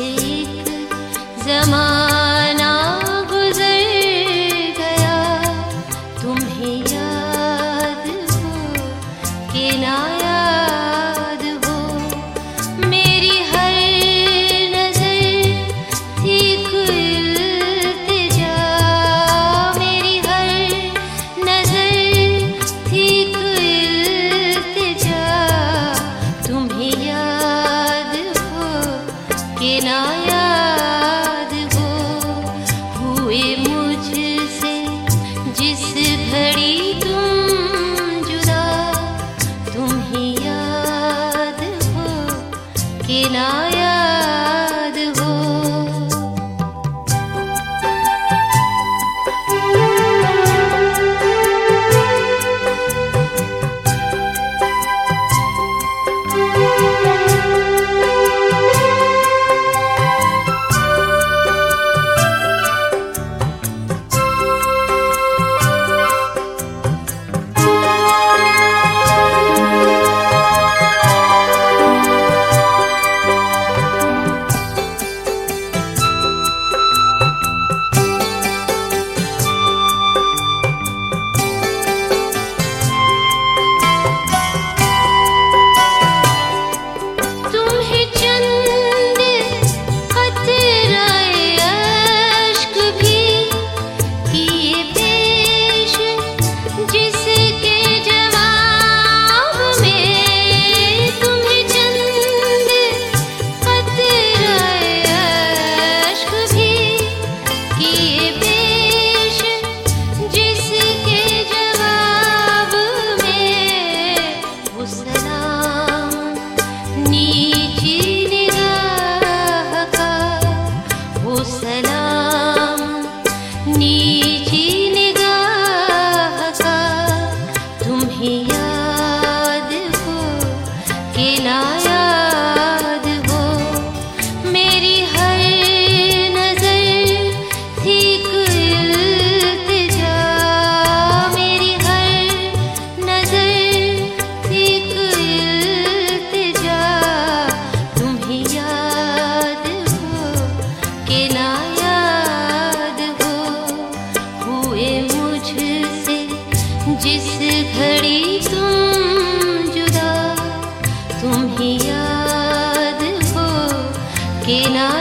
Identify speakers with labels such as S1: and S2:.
S1: उसे एक कि que nada.